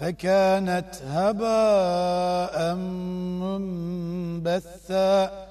فكانت هباء منبثا.